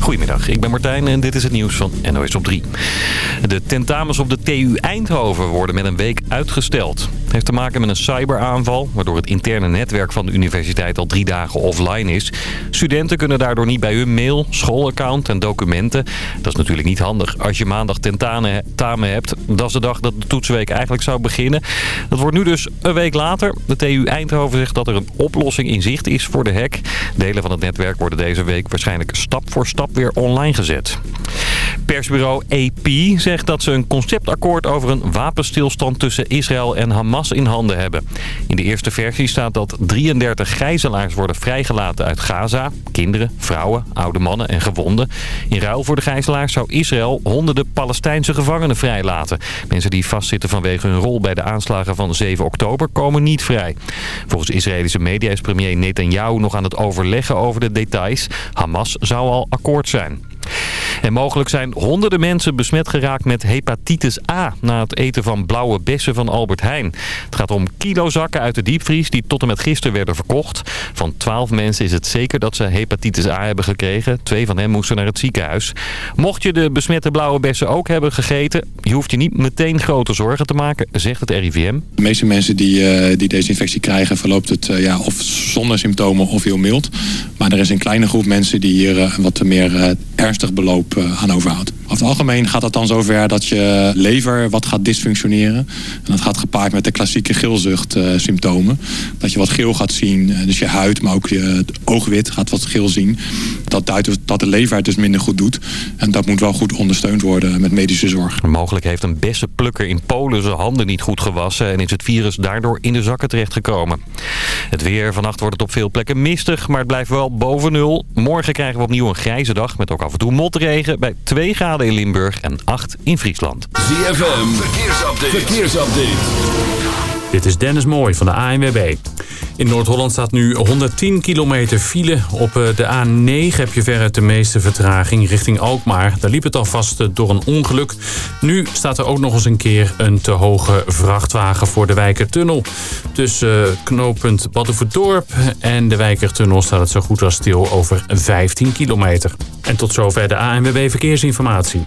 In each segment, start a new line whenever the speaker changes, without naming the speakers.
Goedemiddag, ik ben Martijn en dit is het nieuws van NOS op 3. De tentamens op de TU Eindhoven worden met een week uitgesteld. Heeft te maken met een cyberaanval, waardoor het interne netwerk van de universiteit al drie dagen offline is. Studenten kunnen daardoor niet bij hun mail, schoolaccount en documenten. Dat is natuurlijk niet handig als je maandag tentamen hebt. Dat is de dag dat de toetsweek eigenlijk zou beginnen. Dat wordt nu dus een week later. De TU Eindhoven zegt dat er een oplossing in zicht is voor de hack. Delen van het netwerk worden deze week waarschijnlijk stap voor stap weer online gezet. Persbureau AP zegt dat ze een conceptakkoord over een wapenstilstand tussen Israël en Hamas in handen hebben. In de eerste versie staat dat 33 gijzelaars worden vrijgelaten uit Gaza. Kinderen, vrouwen, oude mannen en gewonden. In ruil voor de gijzelaars zou Israël honderden Palestijnse gevangenen vrijlaten. Mensen die vastzitten vanwege hun rol bij de aanslagen van 7 oktober komen niet vrij. Volgens Israëlische media is premier Netanyahu nog aan het overleggen over de details. Hamas zou al akkoord zijn. En mogelijk zijn honderden mensen besmet geraakt met hepatitis A... na het eten van blauwe bessen van Albert Heijn. Het gaat om kilozakken uit de diepvries die tot en met gisteren werden verkocht. Van 12 mensen is het zeker dat ze hepatitis A hebben gekregen. Twee van hen moesten naar het ziekenhuis. Mocht je de besmette blauwe bessen ook hebben gegeten... je hoeft je niet meteen grote zorgen te maken, zegt het RIVM.
De meeste mensen die, uh, die deze infectie krijgen... verloopt het uh, ja, of zonder symptomen of heel mild. Maar er is een kleine groep mensen die hier uh, wat meer ernstig beloop aan overhoudt. Over het algemeen gaat het dan zover dat je lever wat gaat dysfunctioneren. En dat gaat gepaard met de klassieke geelzuchtsymptomen. dat je wat geel gaat zien, dus je huid, maar ook je oogwit gaat wat geel zien. Dat duidt dat de lever het dus minder goed doet. En dat moet wel goed ondersteund worden met medische zorg.
Mogelijk heeft een bessenplukker in Polen zijn handen niet goed gewassen... en is het virus daardoor in de zakken terechtgekomen. Het weer, vannacht wordt het op veel plekken mistig, maar het blijft wel boven nul. Morgen krijgen we opnieuw een grijze dag met ook af en toe motregen bij 2 graden in Limburg en 8 in Friesland.
ZFM, verkeersupdate. verkeersupdate.
Dit is Dennis Mooij van de ANWB. In Noord-Holland staat nu 110 kilometer file. Op eh, de A9 heb je veruit de meeste vertraging richting Alkmaar. Daar liep het al vast eh, door een ongeluk. Nu staat er ook nog eens een keer een te hoge vrachtwagen voor de Wijkertunnel. Tussen eh, knooppunt Baddenvoerdorp en de Wijkertunnel staat het zo goed als stil over 15 kilometer. En tot zover de ANWB Verkeersinformatie.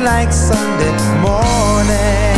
like Sunday morning.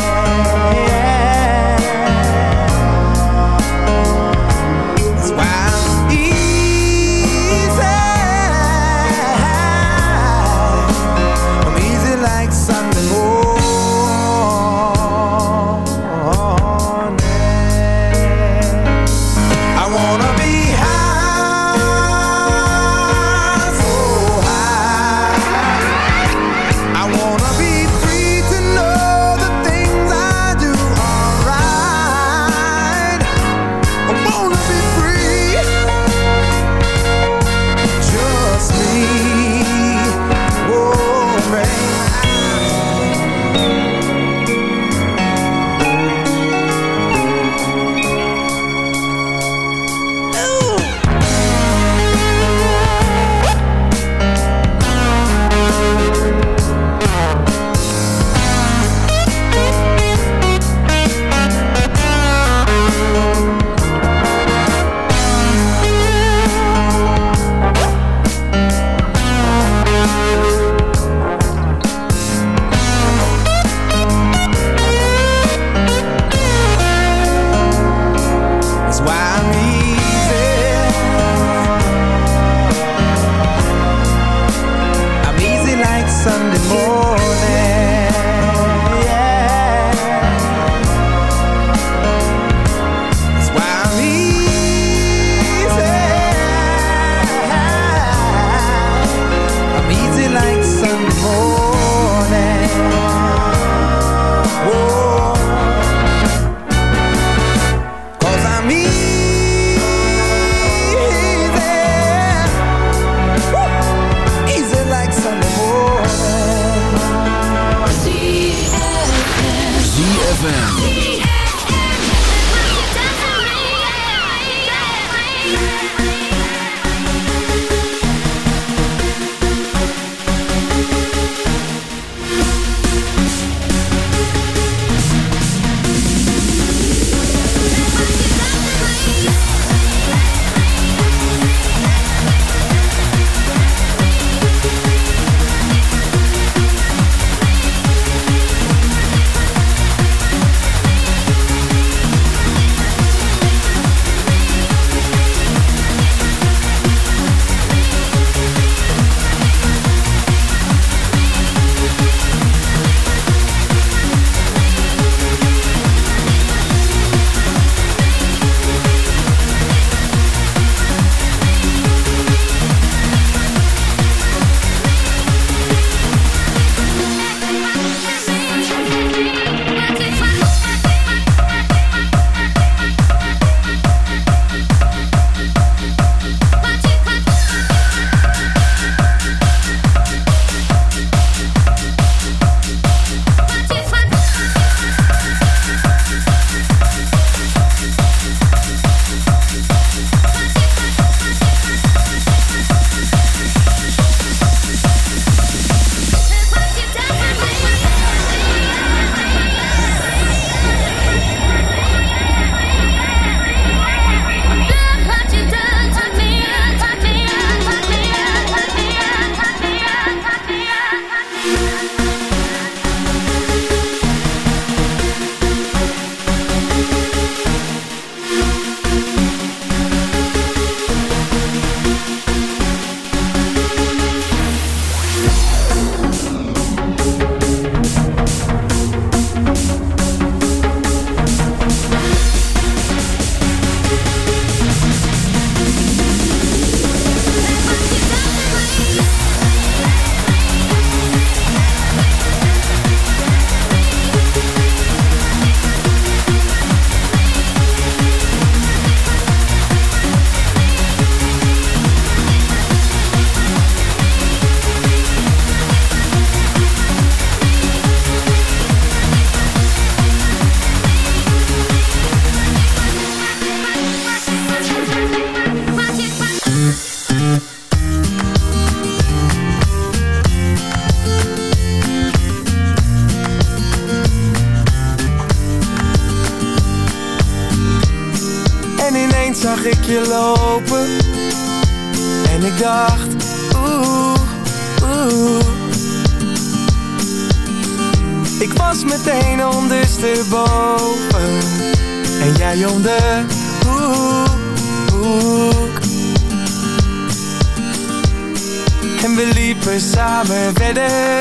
We samen verder.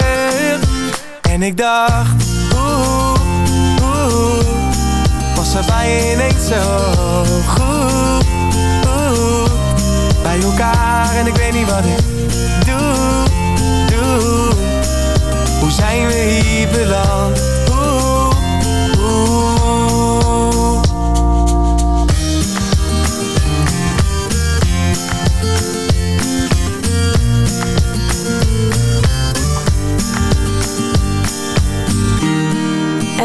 En ik dacht, oeh, oeh Was er bij ineens zo goed? Bij elkaar en ik weet niet wat ik doe, doe. Hoe zijn we hier beland?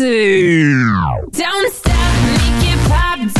tipsy. Don't stop, make it pop.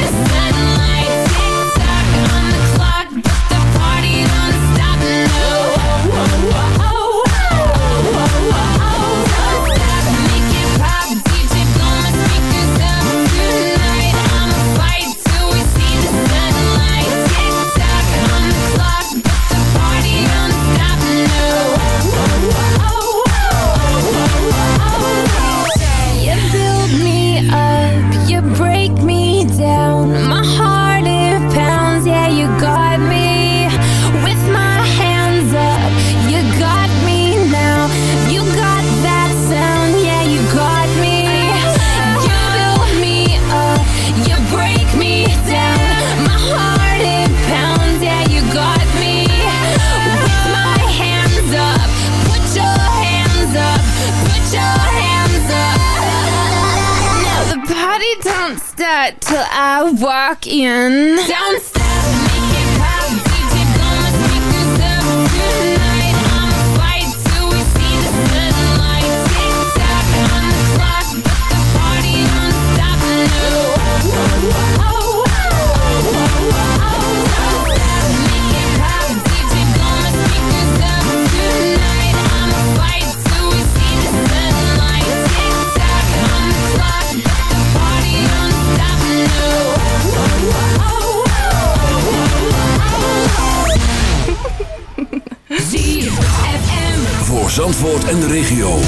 We see walk in. Don't
Zandvoort en de regio.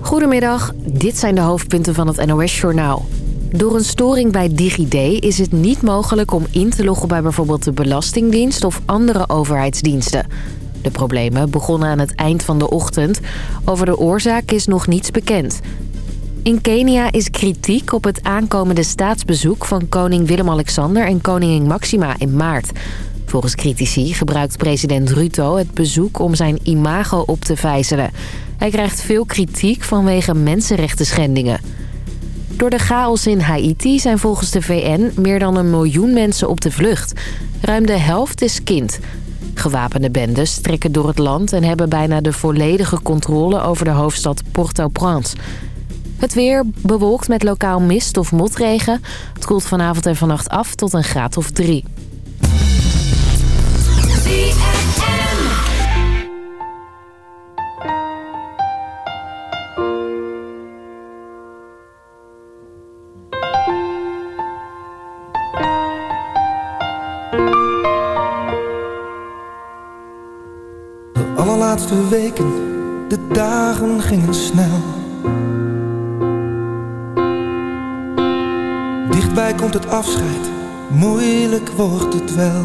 Goedemiddag, dit zijn de hoofdpunten van het NOS-journaal. Door een storing bij DigiD is het niet mogelijk om in te loggen bij bijvoorbeeld de Belastingdienst of andere overheidsdiensten. De problemen begonnen aan het eind van de ochtend. Over de oorzaak is nog niets bekend. In Kenia is kritiek op het aankomende staatsbezoek van koning Willem-Alexander en koningin Maxima in maart. Volgens critici gebruikt president Ruto het bezoek om zijn imago op te vijzelen. Hij krijgt veel kritiek vanwege mensenrechten schendingen. Door de chaos in Haiti zijn volgens de VN meer dan een miljoen mensen op de vlucht. Ruim de helft is kind. Gewapende bendes trekken door het land en hebben bijna de volledige controle over de hoofdstad Port-au-Prince. Het weer bewolkt met lokaal mist of motregen. Het koelt vanavond en vannacht af tot een graad of drie.
Afscheid, moeilijk wordt het wel.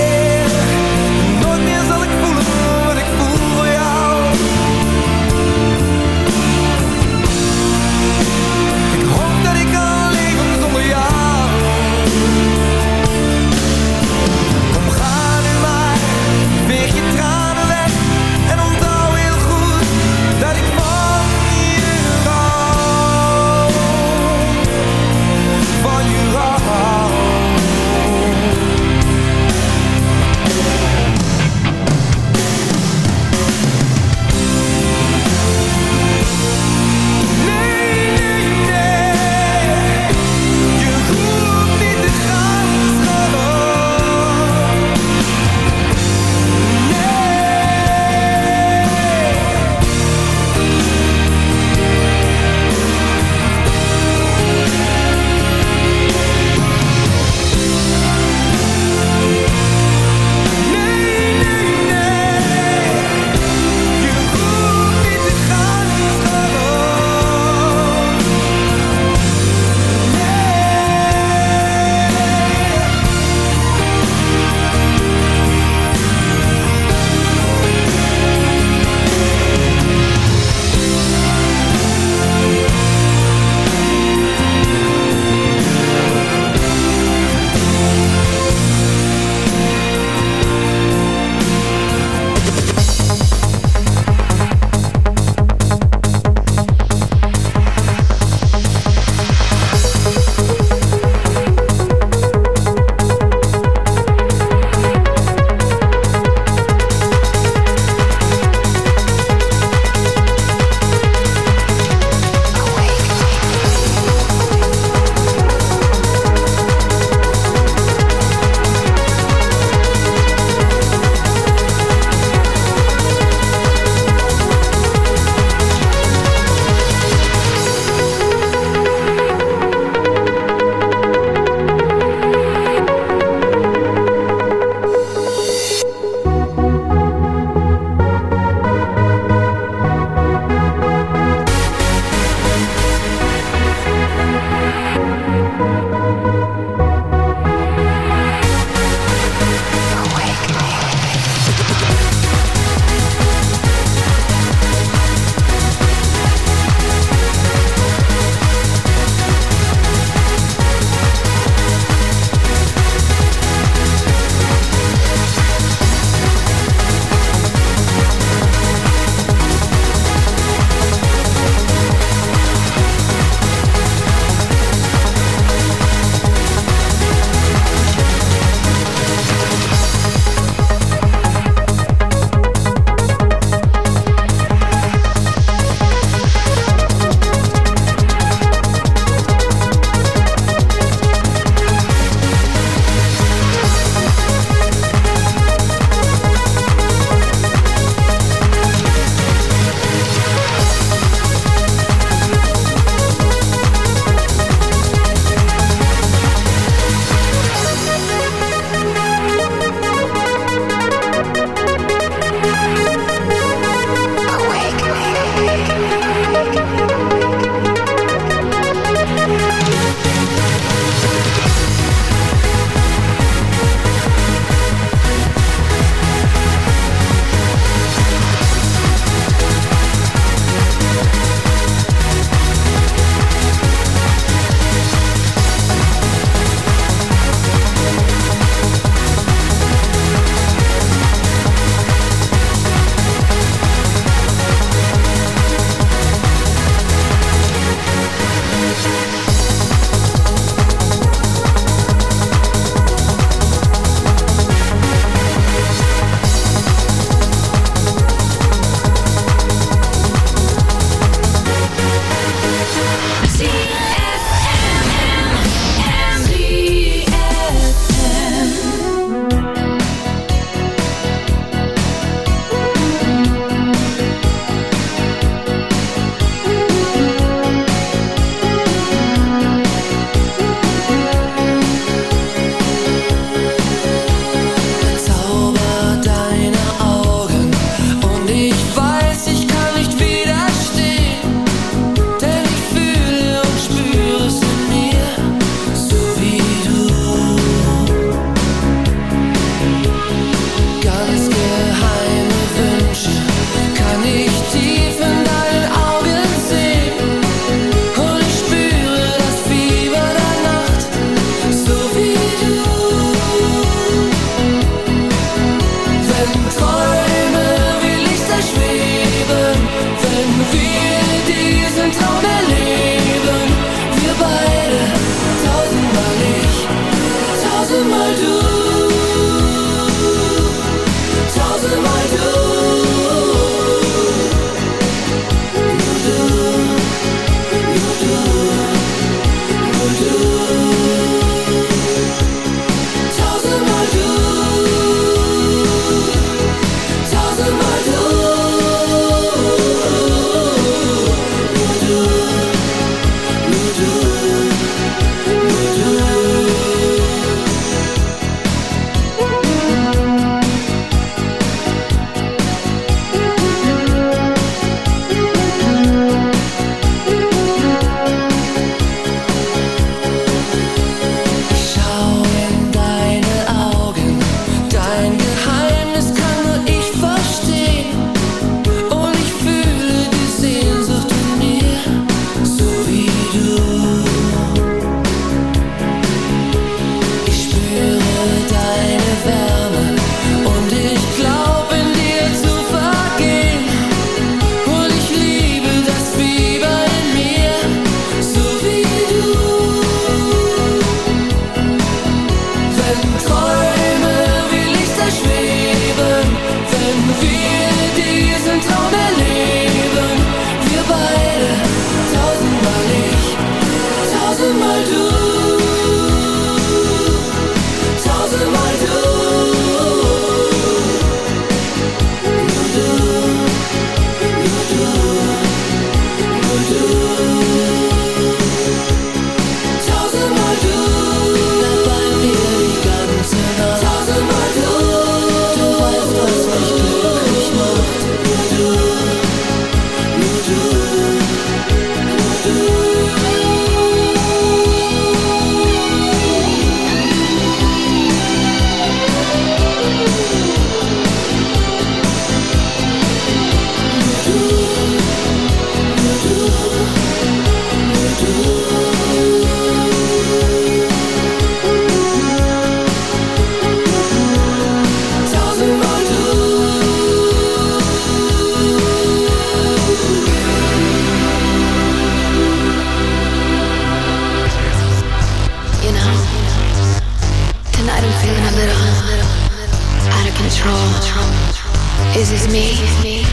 is me?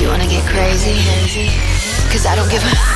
You wanna get crazy? Cause I don't give a